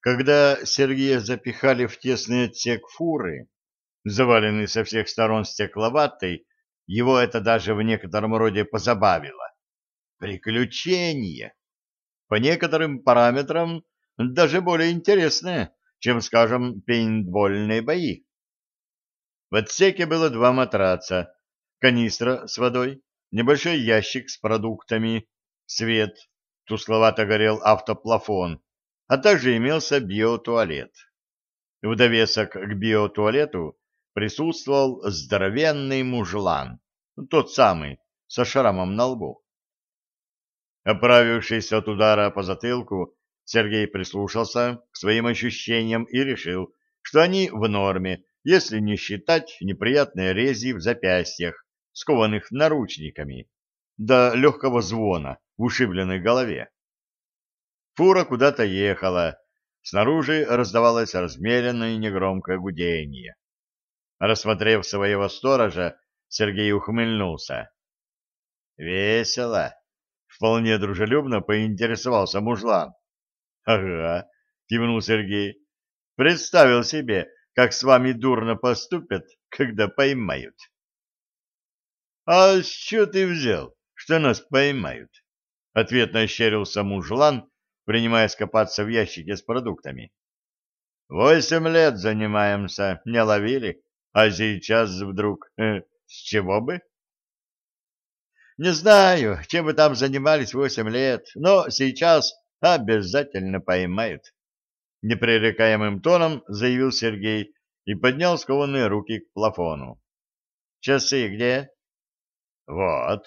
Когда Сергея запихали в тесный отсек фуры, заваленный со всех сторон стекловатой, его это даже в некотором роде позабавило. Приключение! По некоторым параметрам даже более интересное, чем, скажем, пейнтбольные бои. В отсеке было два матраца, канистра с водой, небольшой ящик с продуктами, свет, тускловато горел автоплафон, а также имелся биотуалет. В довесок к биотуалету присутствовал здоровенный мужлан, тот самый, со шрамом на лбу. Оправившись от удара по затылку, Сергей прислушался к своим ощущениям и решил, что они в норме, если не считать неприятной рези в запястьях, скованных наручниками, до легкого звона в ушибленной голове. Фура куда-то ехала, снаружи раздавалось размеренное и негромкое гудение. Рассмотрев своего сторожа, Сергей ухмыльнулся. «Весело!» — вполне дружелюбно поинтересовался мужлан. «Ага», — кивнул Сергей. «Представил себе, как с вами дурно поступят, когда поймают». «А с чего ты взял, что нас поймают?» — ответно ощерился мужлан, принимаясь копаться в ящике с продуктами. «Восемь лет занимаемся, не ловили, а сейчас вдруг... Э, с чего бы?» «Не знаю, чем вы там занимались восемь лет, но сейчас обязательно поймают». Непререкаемым тоном заявил Сергей и поднял скованные руки к плафону. «Часы где?» «Вот».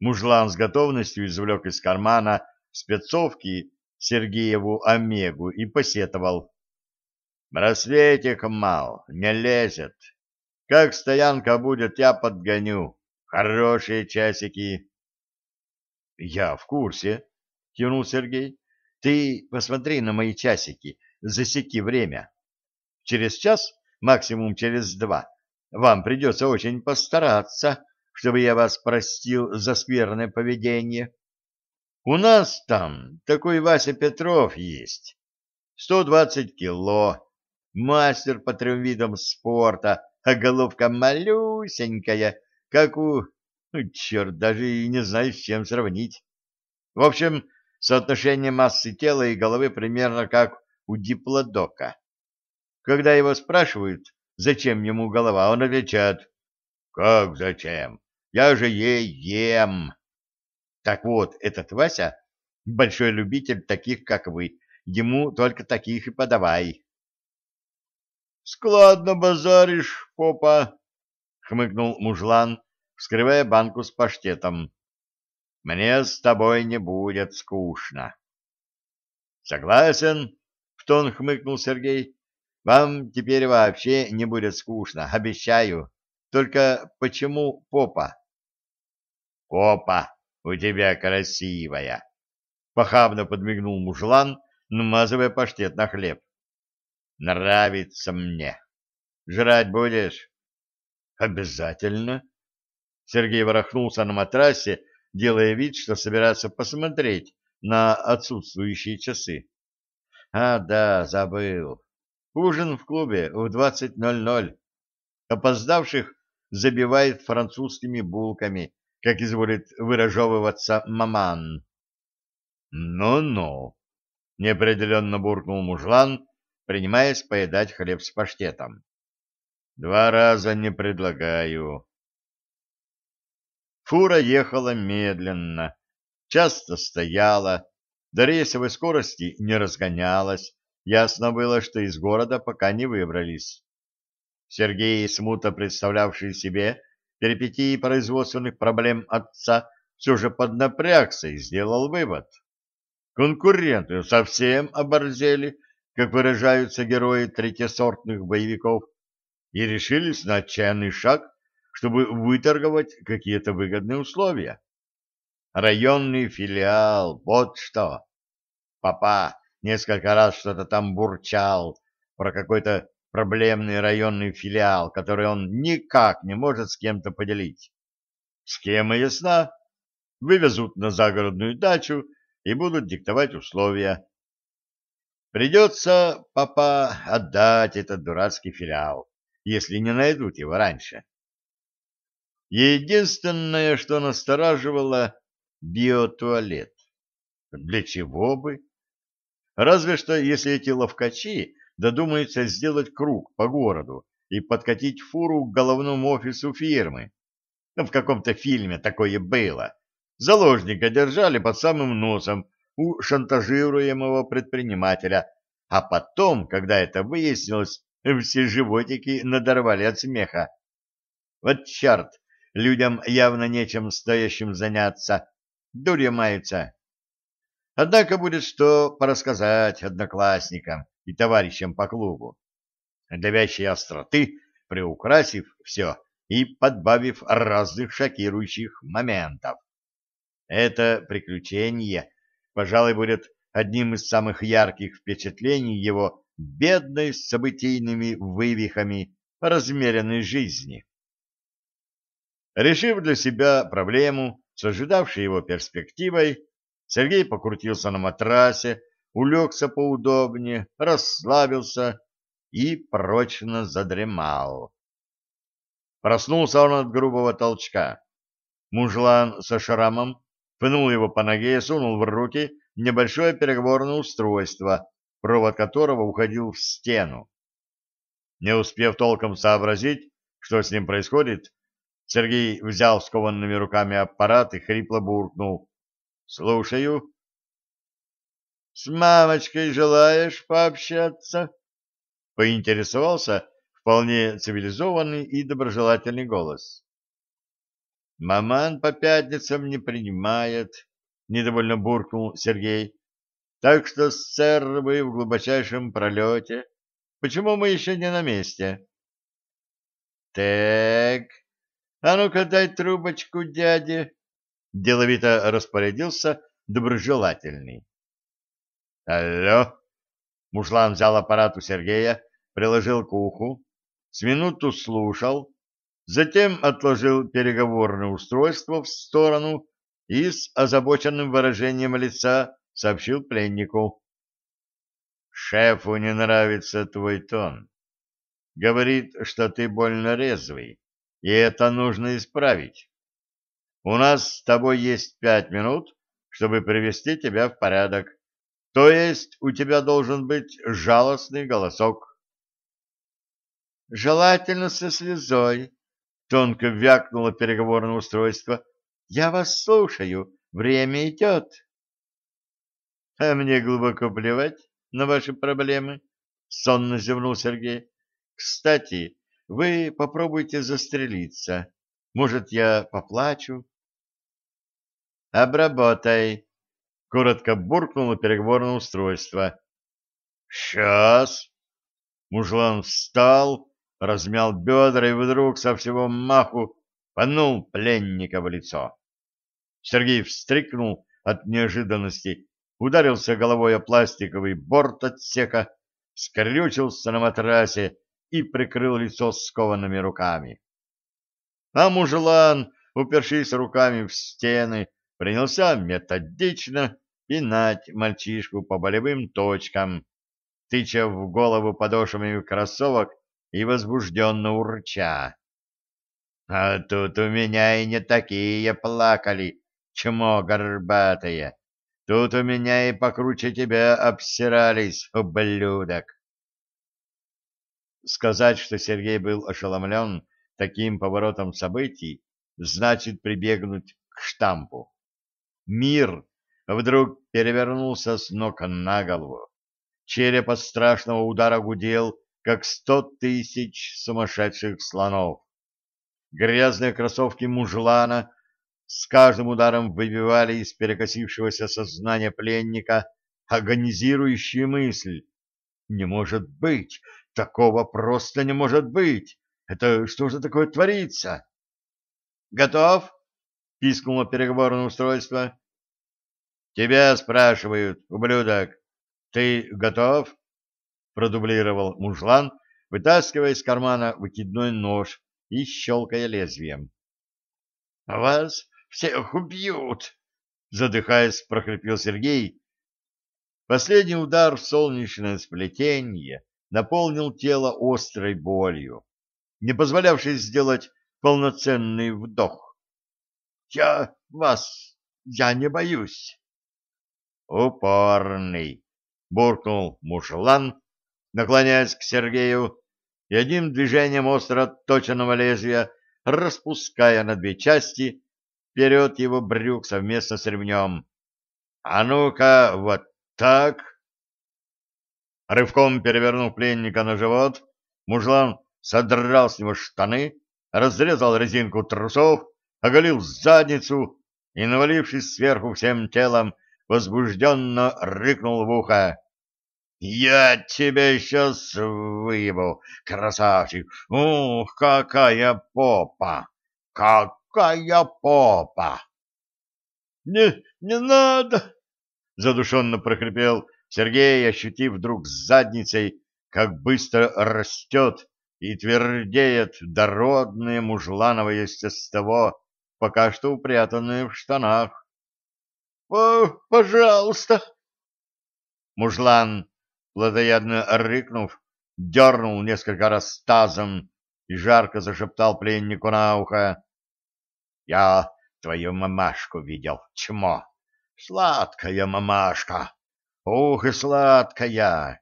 Мужлан с готовностью извлек из кармана спецовки Сергееву Омегу и посетовал. «Браслетик мал, не лезет. Как стоянка будет, я подгоню. Хорошие часики». «Я в курсе», — кивнул Сергей. «Ты посмотри на мои часики, засеки время. Через час, максимум через два, вам придется очень постараться, чтобы я вас простил за скверное поведение». У нас там такой Вася Петров есть. Сто двадцать кило, мастер по трем видам спорта, а головка малюсенькая, как у... Ну, черт, даже и не знаю, с чем сравнить. В общем, соотношение массы тела и головы примерно как у диплодока. Когда его спрашивают, зачем ему голова, он отвечает, «Как зачем? Я же ей ем!» Так вот, этот Вася — большой любитель таких, как вы. Ему только таких и подавай. — Складно базаришь, попа, — хмыкнул мужлан, вскрывая банку с паштетом. — Мне с тобой не будет скучно. — Согласен, — в тон хмыкнул Сергей. — Вам теперь вообще не будет скучно, обещаю. Только почему попа? — Попа, у тебя красивая. Похабно подмигнул мужлан, намазывая паштет на хлеб. Нравится мне. Жрать будешь? Обязательно. Сергей ворохнулся на матрасе, делая вид, что собирается посмотреть на отсутствующие часы. А, да, забыл. Ужин в клубе в 20.00. Опоздавших забивает французскими булками как изволит выражевываться маман. «Ну-ну», — неопределенно буркнул мужлан, принимаясь поедать хлеб с паштетом. «Два раза не предлагаю». Фура ехала медленно, часто стояла, до рейсовой скорости не разгонялась, ясно было, что из города пока не выбрались. Сергей, смуто представлявший себе, перипетии производственных проблем отца все же поднапрягся и сделал вывод. Конкуренты совсем оборзели, как выражаются герои третьесортных боевиков, и решились на отчаянный шаг, чтобы выторговать какие-то выгодные условия. Районный филиал, вот что. Папа несколько раз что-то там бурчал про какой-то проблемный районный филиал, который он никак не может с кем-то поделить. Схема ясна. Вывезут на загородную дачу и будут диктовать условия. Придется, папа, отдать этот дурацкий филиал, если не найдут его раньше. Единственное, что настораживало — биотуалет. Для чего бы? Разве что, если эти ловкачи додумаются сделать круг по городу и подкатить фуру к головному офису фирмы. Ну, в каком-то фильме такое было. Заложника держали под самым носом у шантажируемого предпринимателя, а потом, когда это выяснилось, все животики надорвали от смеха. Вот черт, людям явно нечем стоящим заняться, дурью маются. Однако будет что порассказать одноклассникам и товарищам по клубу. Для вящей остроты, приукрасив все и подбавив разных шокирующих моментов. Это приключение, пожалуй, будет одним из самых ярких впечатлений его бедной с событийными вывихами размеренной жизни. Решив для себя проблему с ожидавшей его перспективой, Сергей покрутился на матрасе, улегся поудобнее, расслабился и прочно задремал. Проснулся он от грубого толчка. Мужлан со шрамом пнул его по ноге и сунул в руки небольшое переговорное устройство, провод которого уходил в стену. Не успев толком сообразить, что с ним происходит, Сергей взял скованными руками аппарат и хрипло буркнул. — Слушаю. — С мамочкой желаешь пообщаться? — поинтересовался вполне цивилизованный и доброжелательный голос. «Маман по пятницам не принимает», — недовольно буркнул Сергей. «Так что, сэр, вы в глубочайшем пролете. Почему мы еще не на месте?» «Так, а ну-ка дай трубочку дяде», — деловито распорядился доброжелательный. «Алло!» Мушлан взял аппарат у Сергея, приложил к уху, с минуту слушал, затем отложил переговорное устройство в сторону и с озабоченным выражением лица сообщил пленнику. «Шефу не нравится твой тон. Говорит, что ты больно резвый, и это нужно исправить. У нас с тобой есть пять минут, чтобы привести тебя в порядок. То есть у тебя должен быть жалостный голосок. Желательно со слезой. Тонко вякнуло переговорное устройство. Я вас слушаю. Время идет. А мне глубоко плевать на ваши проблемы. Сонно зевнул Сергей. Кстати, вы попробуйте застрелиться. Может, я поплачу? Обработай. Коротко буркнуло переговорное устройство. Сейчас. Мужлан встал размял бедра и вдруг со всего маху панул пленника в лицо. Сергей встрикнул от неожиданности, ударился головой о пластиковый борт отсека, скрючился на матрасе и прикрыл лицо скованными руками. А мужлан, упершись руками в стены, принялся методично пинать мальчишку по болевым точкам, тыча в голову подошвами кроссовок и возбужденно урча. А тут у меня и не такие плакали, чмо горбатые. Тут у меня и покруче тебя обсирались, ублюдок. Сказать, что Сергей был ошеломлен таким поворотом событий, значит прибегнуть к штампу. Мир вдруг перевернулся с ног на голову. Череп от страшного удара гудел, как сто тысяч сумасшедших слонов. Грязные кроссовки мужлана с каждым ударом выбивали из перекосившегося сознания пленника агонизирующую мысль. «Не может быть! Такого просто не может быть! Это что же такое творится?» «Готов?» — пискнуло переговорное устройство. «Тебя спрашивают, ублюдок. Ты готов?» продублировал мужлан, вытаскивая из кармана выкидной нож и щелкая лезвием. — Вас всех убьют! — задыхаясь, прохрипел Сергей. Последний удар в солнечное сплетение наполнил тело острой болью, не позволявшей сделать полноценный вдох. — Я вас... я не боюсь. — Упорный, — буркнул мушлан, наклоняясь к Сергею и одним движением остро отточенного лезвия, распуская на две части, вперед его брюк совместно с ремнем. — А ну-ка, вот так. Рывком перевернув пленника на живот, мужлан содрал с него штаны, разрезал резинку трусов, оголил задницу и, навалившись сверху всем телом, возбужденно рыкнул в ухо. «Я тебя сейчас выебу, красавчик! Ух, какая попа! Какая попа!» «Не, не надо!» — задушенно прохрипел Сергей, ощутив вдруг с задницей, как быстро растет и твердеет дородное мужлановое естество, пока что упрятанное в штанах. — Пожалуйста! Мужлан, плотоядно рыкнув, дернул несколько раз тазом и жарко зашептал пленнику на ухо. — Я твою мамашку видел, чмо! Сладкая мамашка! Ух и сладкая!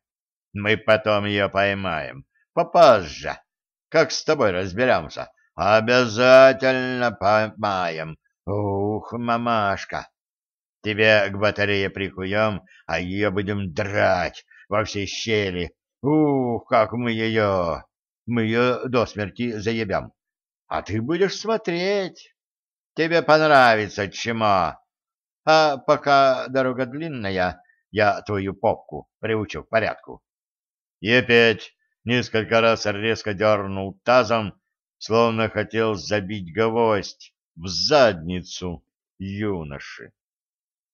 Мы потом ее поймаем. Попозже. Как с тобой разберемся? Обязательно поймаем. Ух, мамашка! Тебе к батарее прикуем, а ее будем драть во все щели. Ух, как мы ее! Мы ее до смерти заебем. А ты будешь смотреть. Тебе понравится, чмо. А пока дорога длинная, я твою попку приучу к порядку. И опять несколько раз резко дернул тазом, словно хотел забить гвоздь в задницу юноши.